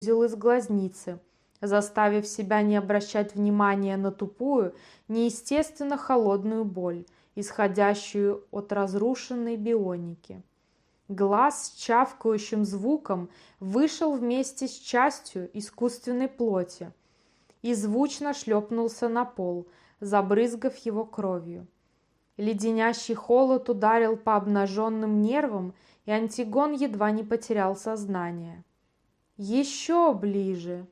сузил из глазницы, заставив себя не обращать внимания на тупую, неестественно холодную боль, исходящую от разрушенной бионики. Глаз с чавкающим звуком вышел вместе с частью искусственной плоти и звучно шлепнулся на пол, забрызгав его кровью. Леденящий холод ударил по обнаженным нервам, и Антигон едва не потерял сознание. Еще ближе.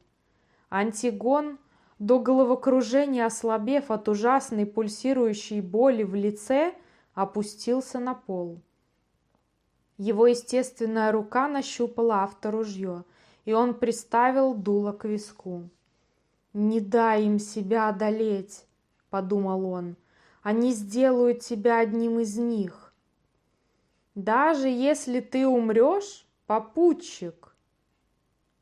Антигон, до головокружения ослабев от ужасной пульсирующей боли в лице, опустился на пол. Его естественная рука нащупала авторужье, и он приставил дуло к виску. «Не дай им себя одолеть», — подумал он, — «они сделают тебя одним из них». «Даже если ты умрешь, попутчик».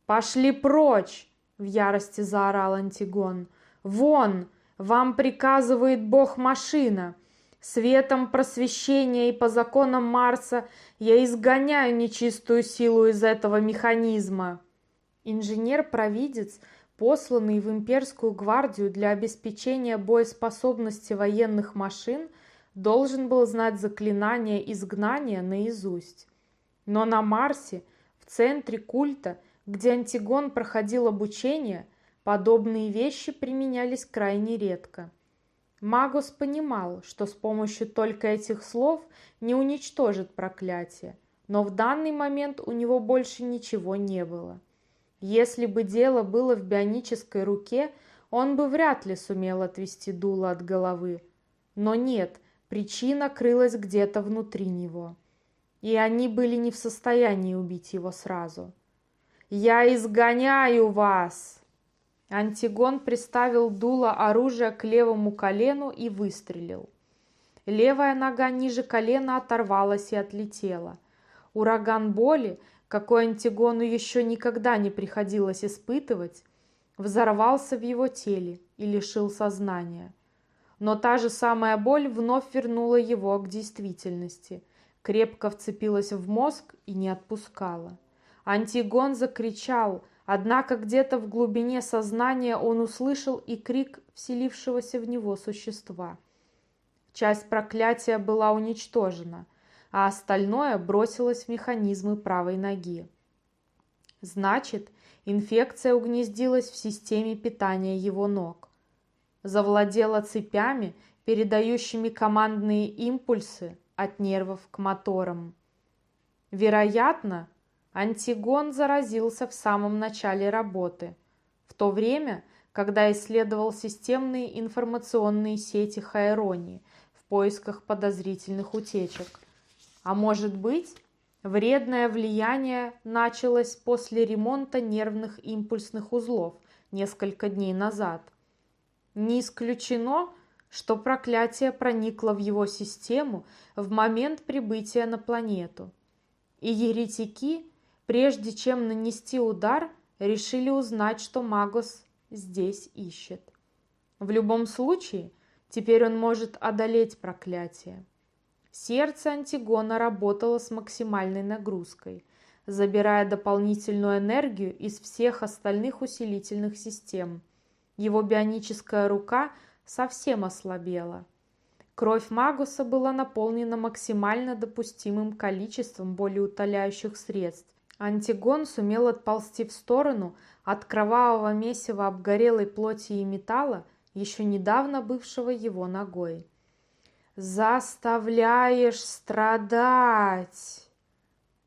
«Пошли прочь!» — в ярости заорал Антигон. «Вон! Вам приказывает бог-машина! Светом просвещения и по законам Марса я изгоняю нечистую силу из этого механизма!» Инженер-провидец посланный в имперскую гвардию для обеспечения боеспособности военных машин, должен был знать заклинание изгнания наизусть. Но на Марсе, в центре культа, где Антигон проходил обучение, подобные вещи применялись крайне редко. Магус понимал, что с помощью только этих слов не уничтожит проклятие, но в данный момент у него больше ничего не было. Если бы дело было в бионической руке, он бы вряд ли сумел отвести дуло от головы. Но нет, причина крылась где-то внутри него. И они были не в состоянии убить его сразу. «Я изгоняю вас!» Антигон приставил дуло оружия к левому колену и выстрелил. Левая нога ниже колена оторвалась и отлетела. Ураган боли, какой Антигону еще никогда не приходилось испытывать, взорвался в его теле и лишил сознания. Но та же самая боль вновь вернула его к действительности, крепко вцепилась в мозг и не отпускала. Антигон закричал, однако где-то в глубине сознания он услышал и крик вселившегося в него существа. Часть проклятия была уничтожена, а остальное бросилось в механизмы правой ноги. Значит, инфекция угнездилась в системе питания его ног. Завладела цепями, передающими командные импульсы от нервов к моторам. Вероятно, Антигон заразился в самом начале работы, в то время, когда исследовал системные информационные сети Хайрони в поисках подозрительных утечек. А может быть, вредное влияние началось после ремонта нервных импульсных узлов несколько дней назад. Не исключено, что проклятие проникло в его систему в момент прибытия на планету. И еретики, прежде чем нанести удар, решили узнать, что Магос здесь ищет. В любом случае, теперь он может одолеть проклятие. Сердце Антигона работало с максимальной нагрузкой, забирая дополнительную энергию из всех остальных усилительных систем. Его бионическая рука совсем ослабела. Кровь Магуса была наполнена максимально допустимым количеством болеутоляющих средств. Антигон сумел отползти в сторону от кровавого месива обгорелой плоти и металла, еще недавно бывшего его ногой заставляешь страдать.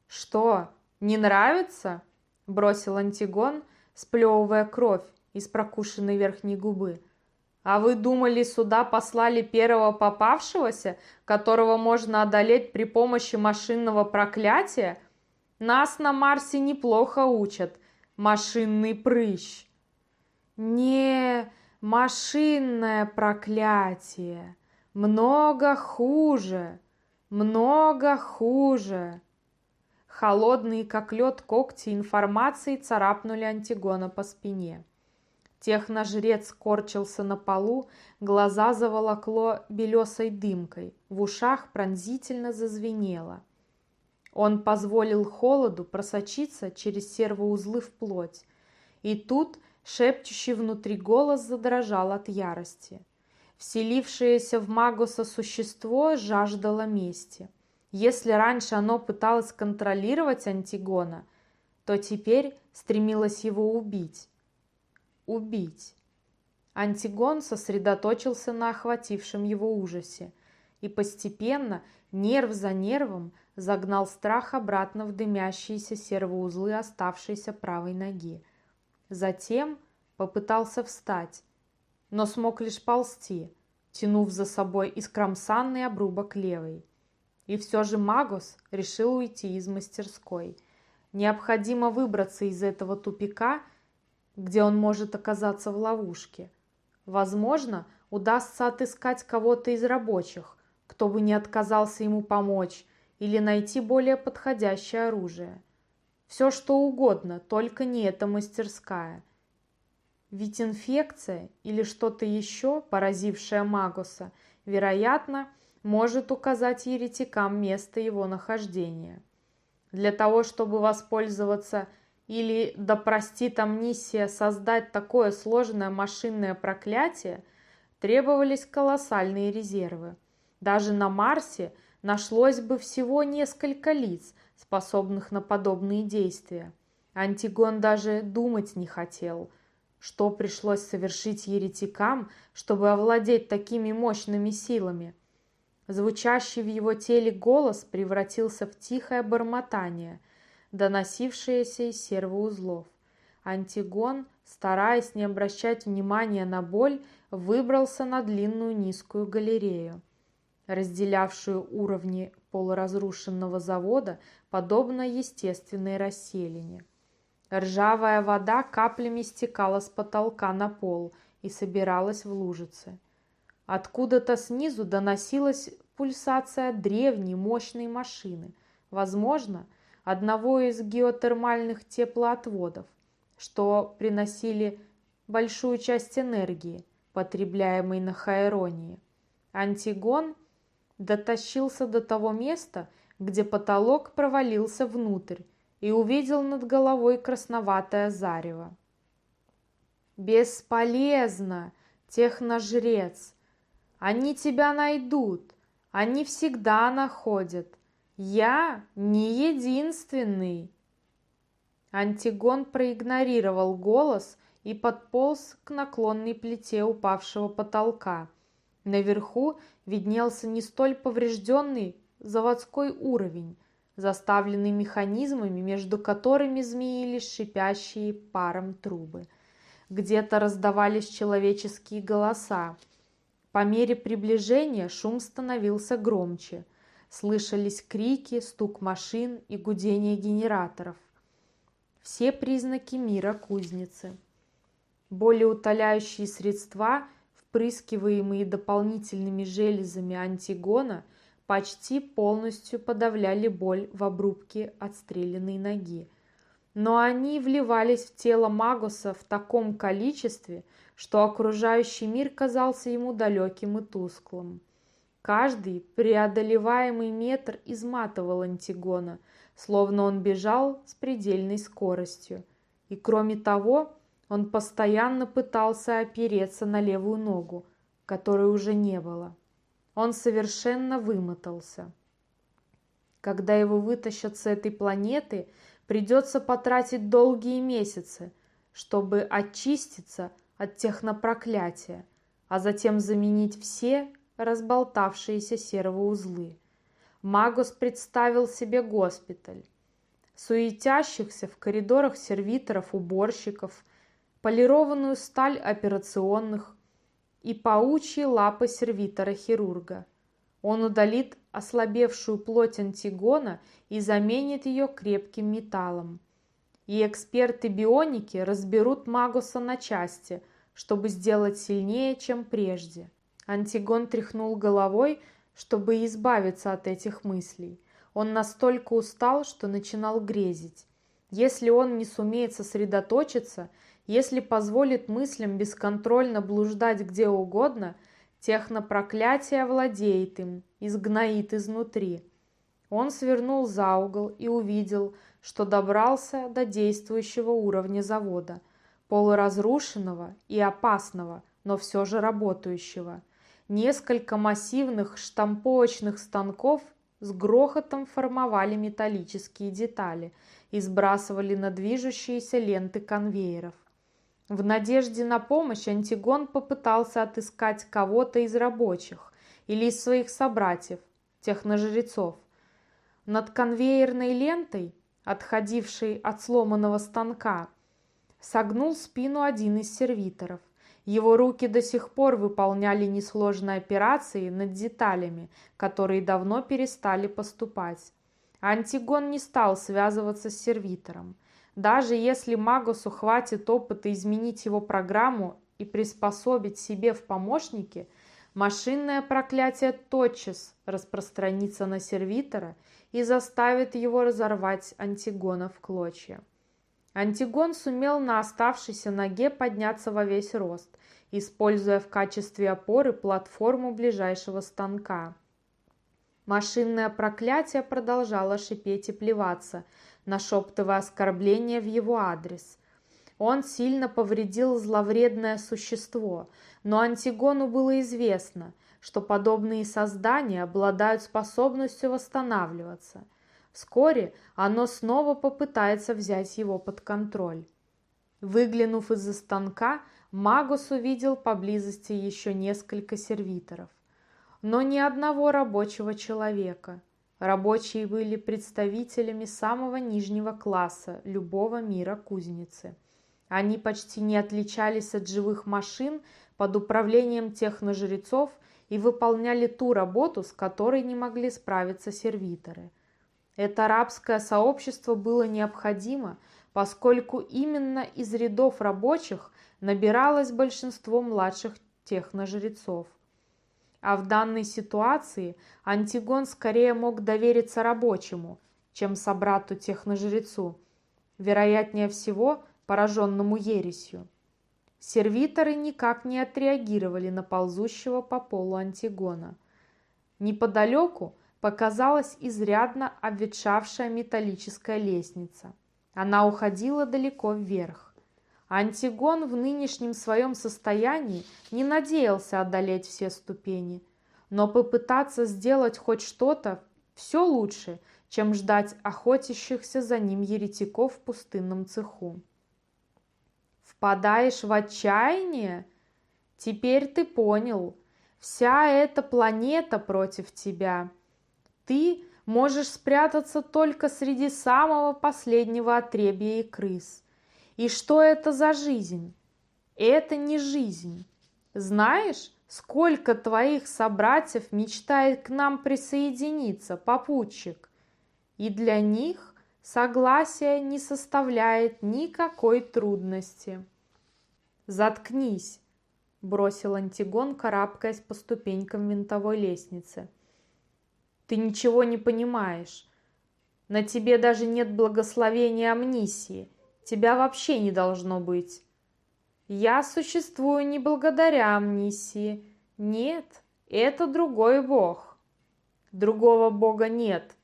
Что, не нравится? Бросил Антигон, сплевывая кровь из прокушенной верхней губы. А вы думали, сюда послали первого попавшегося, которого можно одолеть при помощи машинного проклятия? Нас на Марсе неплохо учат. Машинный прыщ. Не машинное проклятие. Много хуже, много хуже. Холодные, как лед, когти информации царапнули Антигона по спине. Техножрец корчился на полу, глаза заволокло белесой дымкой, в ушах пронзительно зазвенело. Он позволил холоду просочиться через сервоузлы в плоть, И тут шепчущий внутри голос задрожал от ярости. Вселившееся в Магуса существо жаждало мести. Если раньше оно пыталось контролировать Антигона, то теперь стремилось его убить. Убить. Антигон сосредоточился на охватившем его ужасе и постепенно, нерв за нервом, загнал страх обратно в дымящиеся сервоузлы оставшейся правой ноги. Затем попытался встать, но смог лишь ползти, тянув за собой искромсанный обрубок левой. И все же Магус решил уйти из мастерской. Необходимо выбраться из этого тупика, где он может оказаться в ловушке. Возможно, удастся отыскать кого-то из рабочих, кто бы не отказался ему помочь, или найти более подходящее оружие. Все что угодно, только не эта мастерская. Ведь инфекция или что-то еще, поразившее Магуса, вероятно, может указать еретикам место его нахождения. Для того, чтобы воспользоваться или, да простит амнисия, создать такое сложное машинное проклятие, требовались колоссальные резервы. Даже на Марсе нашлось бы всего несколько лиц, способных на подобные действия. Антигон даже думать не хотел, что пришлось совершить еретикам, чтобы овладеть такими мощными силами. Звучащий в его теле голос превратился в тихое бормотание – доносившиеся из сервоузлов. Антигон, стараясь не обращать внимания на боль, выбрался на длинную низкую галерею, разделявшую уровни полуразрушенного завода, подобно естественной расселине. Ржавая вода каплями стекала с потолка на пол и собиралась в лужице. Откуда-то снизу доносилась пульсация древней мощной машины. Возможно, одного из геотермальных теплоотводов, что приносили большую часть энергии, потребляемой на Хайронии. Антигон дотащился до того места, где потолок провалился внутрь и увидел над головой красноватое зарево. «Бесполезно, техножрец! Они тебя найдут! Они всегда находят!» Я не единственный. Антигон проигнорировал голос и подполз к наклонной плите упавшего потолка. Наверху виднелся не столь поврежденный заводской уровень, заставленный механизмами, между которыми змеились шипящие паром трубы. Где-то раздавались человеческие голоса. По мере приближения шум становился громче – Слышались крики, стук машин и гудение генераторов. Все признаки мира кузницы. Более утоляющие средства, впрыскиваемые дополнительными железами антигона, почти полностью подавляли боль в обрубке отстрелянной ноги. Но они вливались в тело Магуса в таком количестве, что окружающий мир казался ему далеким и тусклым. Каждый преодолеваемый метр изматывал Антигона, словно он бежал с предельной скоростью. И кроме того, он постоянно пытался опереться на левую ногу, которой уже не было. Он совершенно вымотался. Когда его вытащат с этой планеты, придется потратить долгие месяцы, чтобы очиститься от технопроклятия, а затем заменить все разболтавшиеся сервоузлы. Магус представил себе госпиталь. Суетящихся в коридорах сервиторов, уборщиков, полированную сталь операционных и паучьи лапы сервитора-хирурга. Он удалит ослабевшую плоть антигона и заменит ее крепким металлом. И эксперты бионики разберут Магуса на части, чтобы сделать сильнее, чем прежде. Антигон тряхнул головой, чтобы избавиться от этих мыслей. Он настолько устал, что начинал грезить. Если он не сумеет сосредоточиться, если позволит мыслям бесконтрольно блуждать где угодно, технопроклятие владеет им, изгноит изнутри. Он свернул за угол и увидел, что добрался до действующего уровня завода. полуразрушенного и опасного, но все же работающего. Несколько массивных штамповочных станков с грохотом формовали металлические детали и сбрасывали на движущиеся ленты конвейеров. В надежде на помощь Антигон попытался отыскать кого-то из рабочих или из своих собратьев, техножрецов. Над конвейерной лентой, отходившей от сломанного станка, согнул спину один из сервиторов. Его руки до сих пор выполняли несложные операции над деталями, которые давно перестали поступать. Антигон не стал связываться с сервитором. Даже если Магусу хватит опыта изменить его программу и приспособить себе в помощники, машинное проклятие тотчас распространится на сервитора и заставит его разорвать Антигона в клочья. Антигон сумел на оставшейся ноге подняться во весь рост, используя в качестве опоры платформу ближайшего станка. Машинное проклятие продолжало шипеть и плеваться, нашептывая оскорбления в его адрес. Он сильно повредил зловредное существо, но Антигону было известно, что подобные создания обладают способностью восстанавливаться – Вскоре оно снова попытается взять его под контроль. Выглянув из-за станка, Магус увидел поблизости еще несколько сервиторов. Но ни одного рабочего человека. Рабочие были представителями самого нижнего класса любого мира кузницы. Они почти не отличались от живых машин под управлением техножрецов и выполняли ту работу, с которой не могли справиться сервиторы – это арабское сообщество было необходимо, поскольку именно из рядов рабочих набиралось большинство младших техножрецов. А в данной ситуации Антигон скорее мог довериться рабочему, чем собрату-техножрецу, вероятнее всего пораженному ересью. Сервиторы никак не отреагировали на ползущего по полу Антигона. Неподалеку показалась изрядно обветшавшая металлическая лестница. Она уходила далеко вверх. Антигон в нынешнем своем состоянии не надеялся одолеть все ступени, но попытаться сделать хоть что-то все лучше, чем ждать охотящихся за ним еретиков в пустынном цеху. Впадаешь в отчаяние? Теперь ты понял. Вся эта планета против тебя – ты можешь спрятаться только среди самого последнего отребья и крыс. И что это за жизнь? Это не жизнь. Знаешь, сколько твоих собратьев мечтает к нам присоединиться, попутчик? И для них согласие не составляет никакой трудности. «Заткнись!» – бросил Антигон, карабкаясь по ступенькам винтовой лестницы – ты ничего не понимаешь. На тебе даже нет благословения амнисии. Тебя вообще не должно быть. Я существую не благодаря амнисии. Нет, это другой бог. Другого бога нет.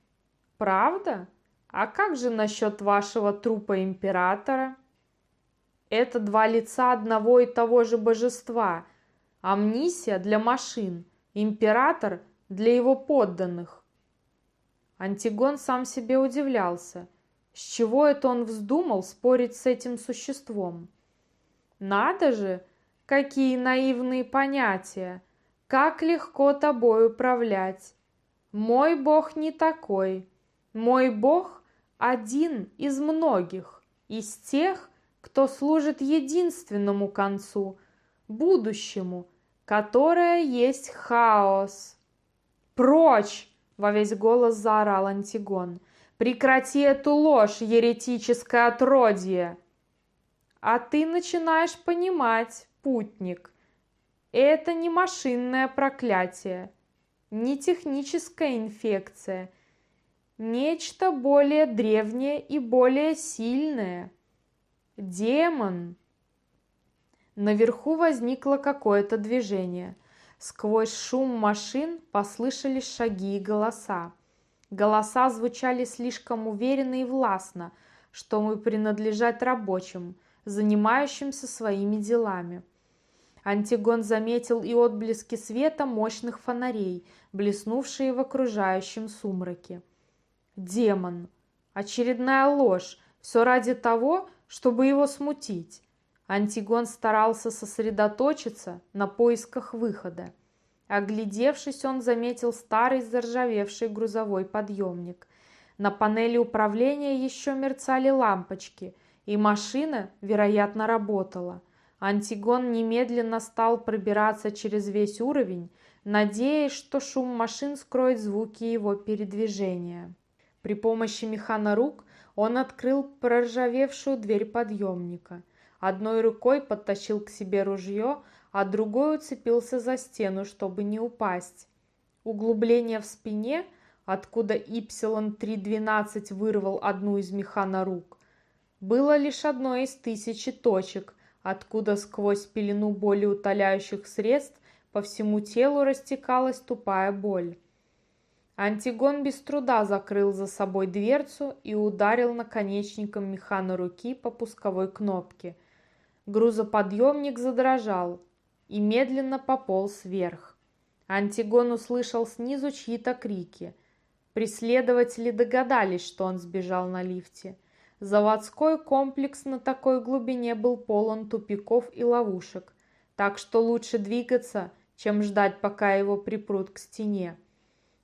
Правда? А как же насчет вашего трупа императора? Это два лица одного и того же божества. Амнисия для машин, император для его подданных. Антигон сам себе удивлялся, с чего это он вздумал спорить с этим существом. Надо же, какие наивные понятия, как легко тобой управлять. Мой бог не такой. Мой бог один из многих, из тех, кто служит единственному концу, будущему, которое есть хаос. «Прочь!» – во весь голос заорал Антигон. «Прекрати эту ложь, еретическое отродье!» «А ты начинаешь понимать, путник, это не машинное проклятие, не техническая инфекция, нечто более древнее и более сильное. Демон!» Наверху возникло какое-то движение. Сквозь шум машин послышались шаги и голоса. Голоса звучали слишком уверенно и властно, чтобы принадлежать рабочим, занимающимся своими делами. Антигон заметил и отблески света мощных фонарей, блеснувшие в окружающем сумраке. Демон. Очередная ложь. Все ради того, чтобы его смутить. Антигон старался сосредоточиться на поисках выхода. Оглядевшись, он заметил старый заржавевший грузовой подъемник. На панели управления еще мерцали лампочки, и машина, вероятно, работала. Антигон немедленно стал пробираться через весь уровень, надеясь, что шум машин скроет звуки его передвижения. При помощи механорук он открыл проржавевшую дверь подъемника. Одной рукой подтащил к себе ружье, а другой уцепился за стену, чтобы не упасть. Углубление в спине, откуда Y312 вырвал одну из механорук, было лишь одной из тысячи точек, откуда сквозь пелену боли утоляющих средств по всему телу растекалась тупая боль. Антигон без труда закрыл за собой дверцу и ударил наконечником механа руки по пусковой кнопке. Грузоподъемник задрожал и медленно пополз вверх. Антигон услышал снизу чьи-то крики. Преследователи догадались, что он сбежал на лифте. Заводской комплекс на такой глубине был полон тупиков и ловушек, так что лучше двигаться, чем ждать, пока его припрут к стене.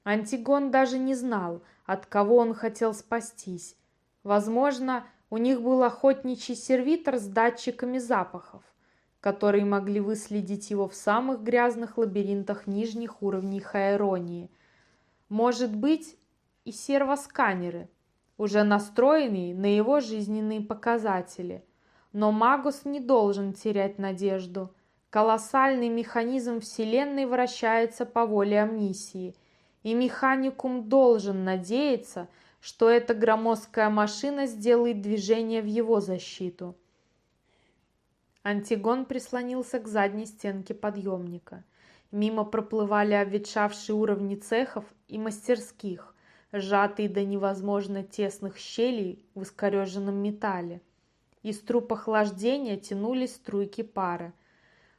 Антигон даже не знал, от кого он хотел спастись. Возможно, у них был охотничий сервитор с датчиками запахов, которые могли выследить его в самых грязных лабиринтах нижних уровней Хайронии. Может быть, и сервосканеры, уже настроенные на его жизненные показатели. Но Магус не должен терять надежду. Колоссальный механизм Вселенной вращается по воле амнисии – и механикум должен надеяться, что эта громоздкая машина сделает движение в его защиту. Антигон прислонился к задней стенке подъемника. Мимо проплывали обветшавшие уровни цехов и мастерских, сжатые до невозможно тесных щелей в искореженном металле. Из труб охлаждения тянулись струйки пара.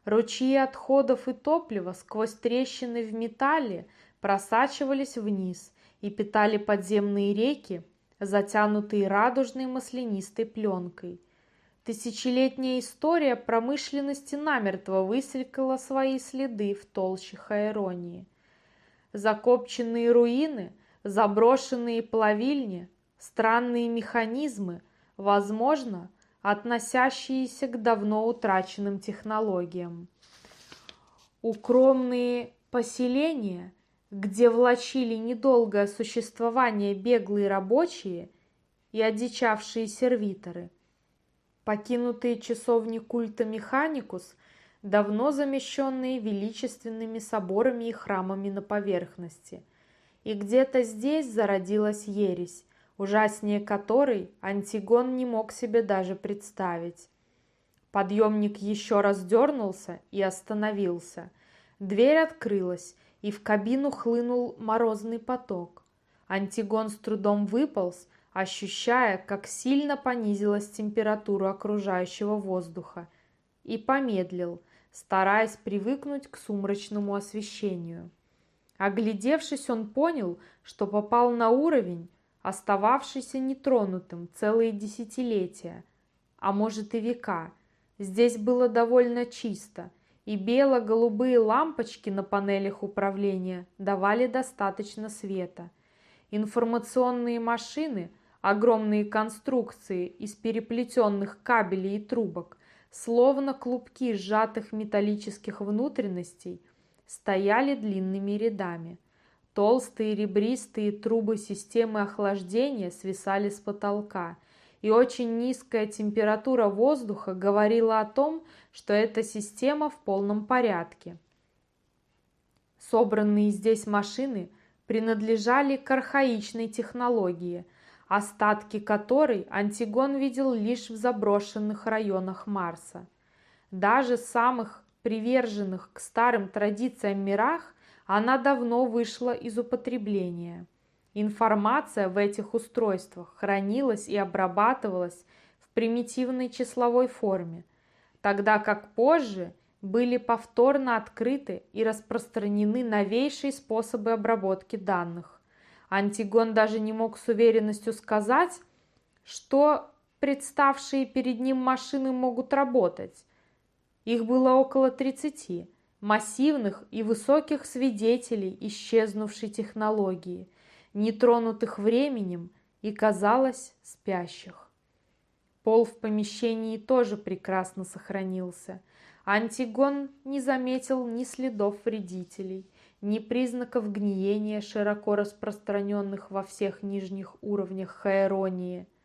Ручьи отходов и топлива сквозь трещины в металле просачивались вниз и питали подземные реки, затянутые радужной маслянистой пленкой. Тысячелетняя история промышленности намертво высекала свои следы в толще Хайронии. Закопченные руины, заброшенные плавильни, странные механизмы, возможно, относящиеся к давно утраченным технологиям. Укромные поселения – где влачили недолгое существование беглые рабочие и одичавшие сервиторы. Покинутые часовни культа Механикус, давно замещенные величественными соборами и храмами на поверхности. И где-то здесь зародилась ересь, ужаснее которой Антигон не мог себе даже представить. Подъемник еще раз дернулся и остановился. Дверь открылась, и в кабину хлынул морозный поток. Антигон с трудом выполз, ощущая, как сильно понизилась температура окружающего воздуха, и помедлил, стараясь привыкнуть к сумрачному освещению. Оглядевшись, он понял, что попал на уровень, остававшийся нетронутым целые десятилетия, а может и века. Здесь было довольно чисто – и бело-голубые лампочки на панелях управления давали достаточно света. Информационные машины, огромные конструкции из переплетенных кабелей и трубок, словно клубки сжатых металлических внутренностей, стояли длинными рядами. Толстые ребристые трубы системы охлаждения свисали с потолка – и очень низкая температура воздуха говорила о том, что эта система в полном порядке. Собранные здесь машины принадлежали к архаичной технологии, остатки которой Антигон видел лишь в заброшенных районах Марса. Даже самых приверженных к старым традициям мирах она давно вышла из употребления – Информация в этих устройствах хранилась и обрабатывалась в примитивной числовой форме, тогда как позже были повторно открыты и распространены новейшие способы обработки данных. Антигон даже не мог с уверенностью сказать, что представшие перед ним машины могут работать. Их было около 30, массивных и высоких свидетелей исчезнувшей технологии, нетронутых временем и, казалось, спящих. Пол в помещении тоже прекрасно сохранился. Антигон не заметил ни следов вредителей, ни признаков гниения, широко распространенных во всех нижних уровнях Хаэронии –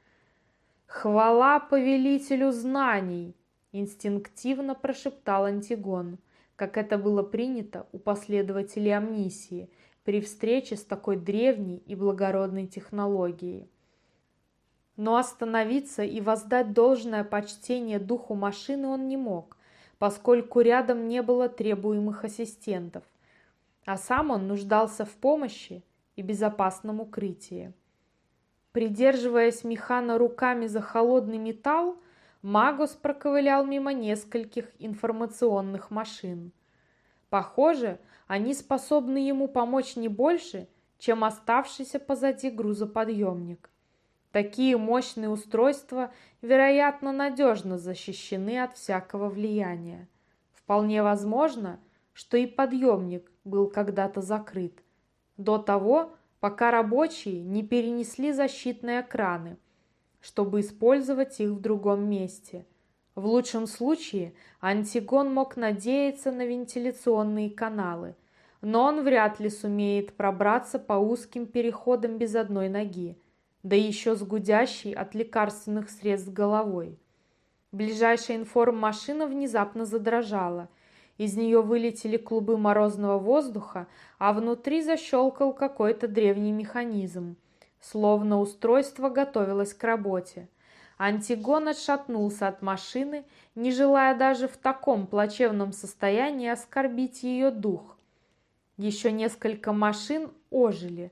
«Хвала повелителю знаний!» – инстинктивно прошептал Антигон, как это было принято у последователей амнисии при встрече с такой древней и благородной технологией. Но остановиться и воздать должное почтение духу машины он не мог, поскольку рядом не было требуемых ассистентов, а сам он нуждался в помощи и безопасном укрытии. Придерживаясь механа руками за холодный металл, Магус проковылял мимо нескольких информационных машин. Похоже, они способны ему помочь не больше, чем оставшийся позади грузоподъемник. Такие мощные устройства, вероятно, надежно защищены от всякого влияния. Вполне возможно, что и подъемник был когда-то закрыт. До того, пока рабочие не перенесли защитные экраны, чтобы использовать их в другом месте. В лучшем случае Антигон мог надеяться на вентиляционные каналы, но он вряд ли сумеет пробраться по узким переходам без одной ноги, да еще с гудящей от лекарственных средств головой. Ближайшая информ-машина внезапно задрожала – из нее вылетели клубы морозного воздуха, а внутри защелкал какой-то древний механизм, словно устройство готовилось к работе. Антигон отшатнулся от машины, не желая даже в таком плачевном состоянии оскорбить ее дух. Еще несколько машин ожили,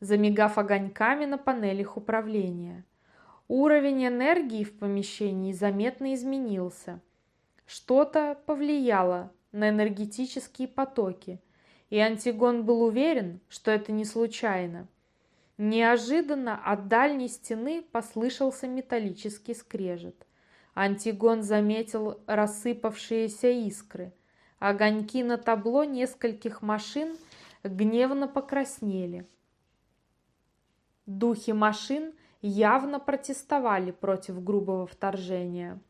замигав огоньками на панелях управления. Уровень энергии в помещении заметно изменился – что-то повлияло на энергетические потоки, и Антигон был уверен, что это не случайно. Неожиданно от дальней стены послышался металлический скрежет. Антигон заметил рассыпавшиеся искры. Огоньки на табло нескольких машин гневно покраснели. Духи машин явно протестовали против грубого вторжения.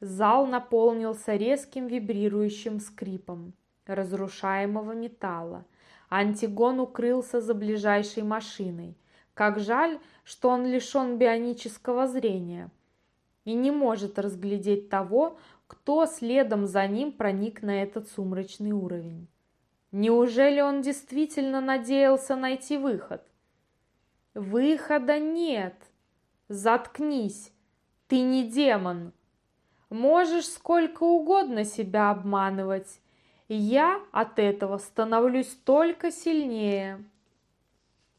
Зал наполнился резким вибрирующим скрипом разрушаемого металла. Антигон укрылся за ближайшей машиной. Как жаль, что он лишен бионического зрения и не может разглядеть того, кто следом за ним проник на этот сумрачный уровень. Неужели он действительно надеялся найти выход? Выхода нет. Заткнись. Ты не демон. Можешь сколько угодно себя обманывать. Я от этого становлюсь только сильнее.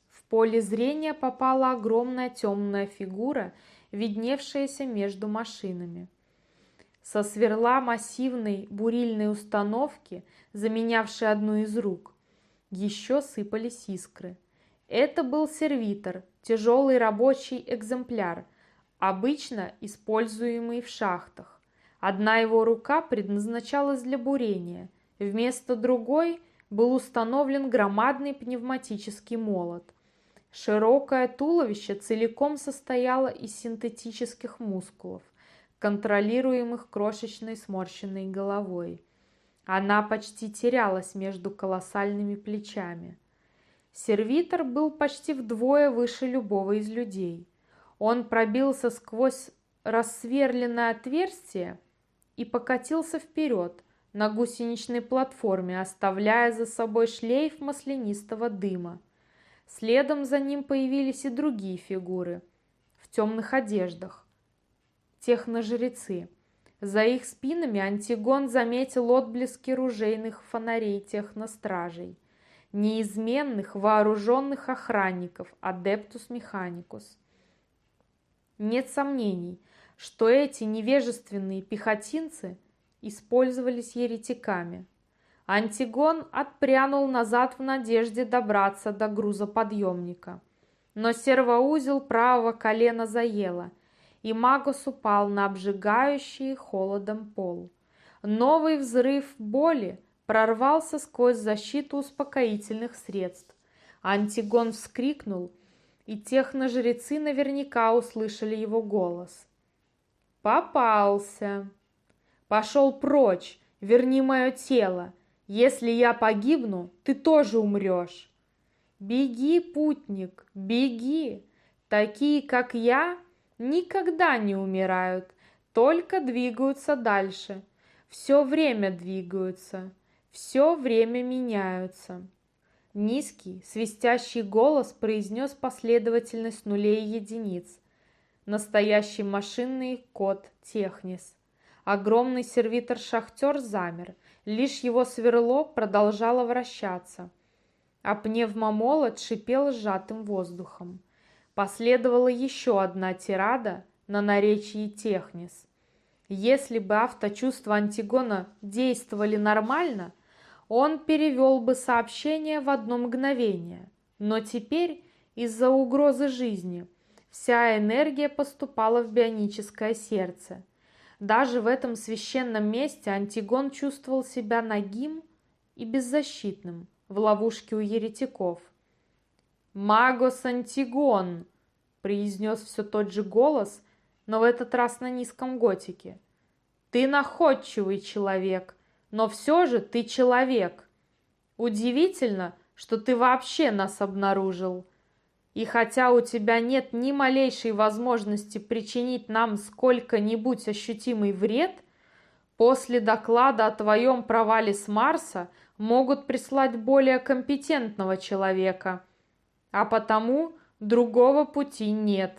В поле зрения попала огромная темная фигура, видневшаяся между машинами. Со сверла массивной бурильной установки, заменявшей одну из рук, еще сыпались искры. Это был сервитор, тяжелый рабочий экземпляр, обычно используемый в шахтах. Одна его рука предназначалась для бурения, вместо другой был установлен громадный пневматический молот. Широкое туловище целиком состояло из синтетических мускулов, контролируемых крошечной сморщенной головой. Она почти терялась между колоссальными плечами. Сервитор был почти вдвое выше любого из людей. Он пробился сквозь рассверленное отверстие и покатился вперед на гусеничной платформе, оставляя за собой шлейф маслянистого дыма. Следом за ним появились и другие фигуры в темных одеждах. Техножрецы. За их спинами Антигон заметил отблески ружейных фонарей техностражей, неизменных вооруженных охранников Адептус Механикус. Нет сомнений, что эти невежественные пехотинцы использовались еретиками. Антигон отпрянул назад в надежде добраться до грузоподъемника. Но сервоузел правого колена заело, и Магос упал на обжигающий холодом пол. Новый взрыв боли прорвался сквозь защиту успокоительных средств. Антигон вскрикнул, и техножрецы наверняка услышали его голос. «Попался! Пошел прочь! Верни мое тело! Если я погибну, ты тоже умрешь!» «Беги, путник, беги! Такие, как я, никогда не умирают, только двигаются дальше, все время двигаются, все время меняются». Низкий, свистящий голос произнес последовательность нулей и единиц. Настоящий машинный код Технис. Огромный сервитор-шахтер замер, лишь его сверло продолжало вращаться, а пневмомолот шипел сжатым воздухом. Последовала еще одна тирада на наречии Технис. Если бы авточувства Антигона действовали нормально, он перевел бы сообщение в одно мгновение. Но теперь, из-за угрозы жизни, вся энергия поступала в бионическое сердце. Даже в этом священном месте Антигон чувствовал себя нагим и беззащитным в ловушке у еретиков. «Магос Антигон!» – произнес все тот же голос, но в этот раз на низком готике. «Ты находчивый человек, но все же ты человек. Удивительно, что ты вообще нас обнаружил. И хотя у тебя нет ни малейшей возможности причинить нам сколько-нибудь ощутимый вред, после доклада о твоем провале с Марса могут прислать более компетентного человека, а потому другого пути нет.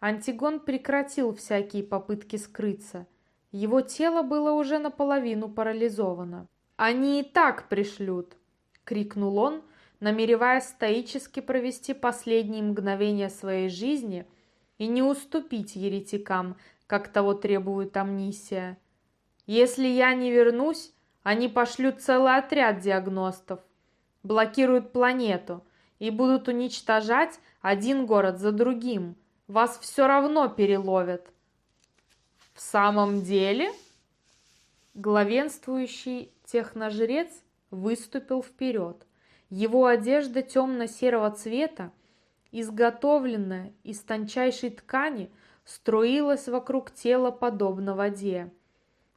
Антигон прекратил всякие попытки скрыться. Его тело было уже наполовину парализовано. «Они и так пришлют!» — крикнул он, намереваясь стоически провести последние мгновения своей жизни и не уступить еретикам, как того требует амнисия. «Если я не вернусь, они пошлют целый отряд диагностов, блокируют планету и будут уничтожать один город за другим. Вас все равно переловят!» В самом деле? Главенствующий техножрец выступил вперед. Его одежда темно-серого цвета, изготовленная из тончайшей ткани, струилась вокруг тела подобно воде.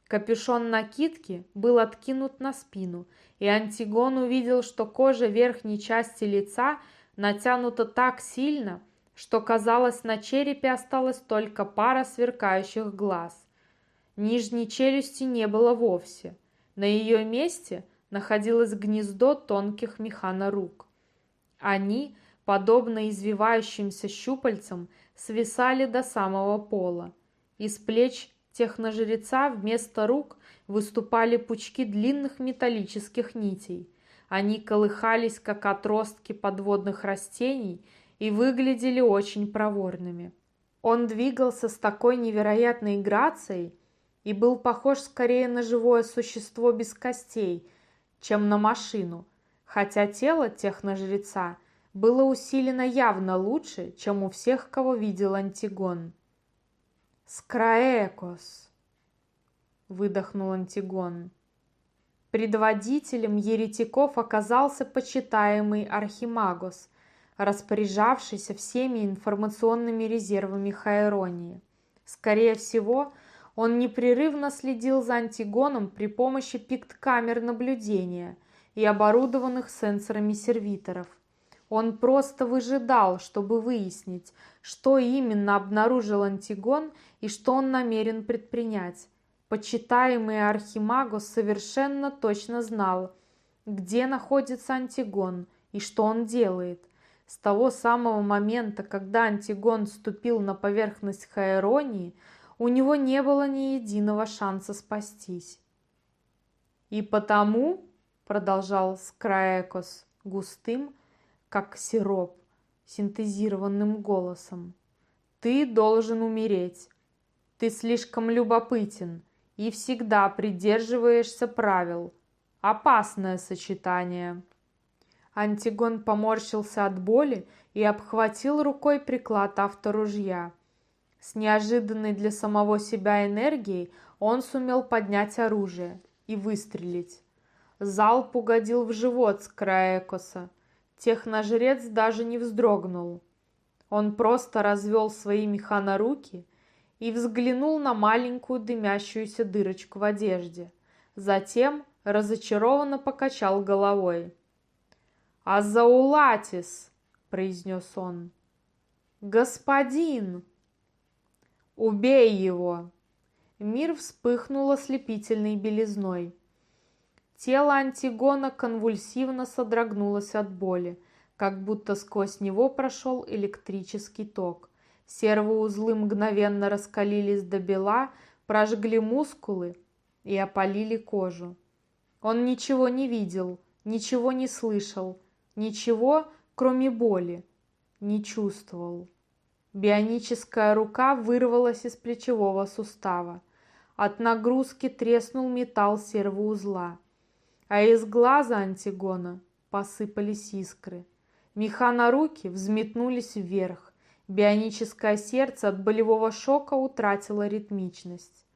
Капюшон накидки был откинут на спину, и Антигон увидел, что кожа верхней части лица натянута так сильно, что казалось, на черепе осталась только пара сверкающих глаз. Нижней челюсти не было вовсе. На ее месте находилось гнездо тонких механорук. Они, подобно извивающимся щупальцам, свисали до самого пола. Из плеч техножреца вместо рук выступали пучки длинных металлических нитей. Они колыхались, как отростки подводных растений, и выглядели очень проворными. Он двигался с такой невероятной грацией и был похож скорее на живое существо без костей, чем на машину, хотя тело техножреца было усилено явно лучше, чем у всех, кого видел Антигон. «Скраэкос!» — выдохнул Антигон. Предводителем еретиков оказался почитаемый Архимагос, распоряжавшийся всеми информационными резервами Хайронии. Скорее всего, он непрерывно следил за антигоном при помощи пикт-камер наблюдения и оборудованных сенсорами сервиторов. Он просто выжидал, чтобы выяснить, что именно обнаружил антигон и что он намерен предпринять. Почитаемый Архимагос совершенно точно знал, где находится антигон и что он делает – с того самого момента, когда Антигон ступил на поверхность Хаэронии, у него не было ни единого шанса спастись. «И потому», — продолжал Скраекос густым, как сироп, синтезированным голосом, «ты должен умереть. Ты слишком любопытен и всегда придерживаешься правил. Опасное сочетание. Антигон поморщился от боли и обхватил рукой приклад авторужья. С неожиданной для самого себя энергией он сумел поднять оружие и выстрелить. Залп угодил в живот с края Экоса. Техножрец даже не вздрогнул. Он просто развел свои механоруки и взглянул на маленькую дымящуюся дырочку в одежде. Затем разочарованно покачал головой. «Азаулатис!» — произнес он. «Господин!» «Убей его!» Мир вспыхнул ослепительной белизной. Тело Антигона конвульсивно содрогнулось от боли, как будто сквозь него прошел электрический ток. Сервоузлы мгновенно раскалились до бела, прожгли мускулы и опалили кожу. Он ничего не видел, ничего не слышал, Ничего, кроме боли, не чувствовал. Бионическая рука вырвалась из плечевого сустава. От нагрузки треснул металл сервоузла, а из глаза Антигона посыпались искры. Меха на руки взметнулись вверх. Бионическое сердце от болевого шока утратило ритмичность.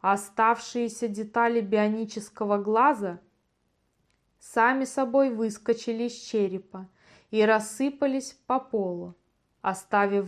Оставшиеся детали бионического глаза сами собой выскочили из черепа и рассыпались по полу, оставив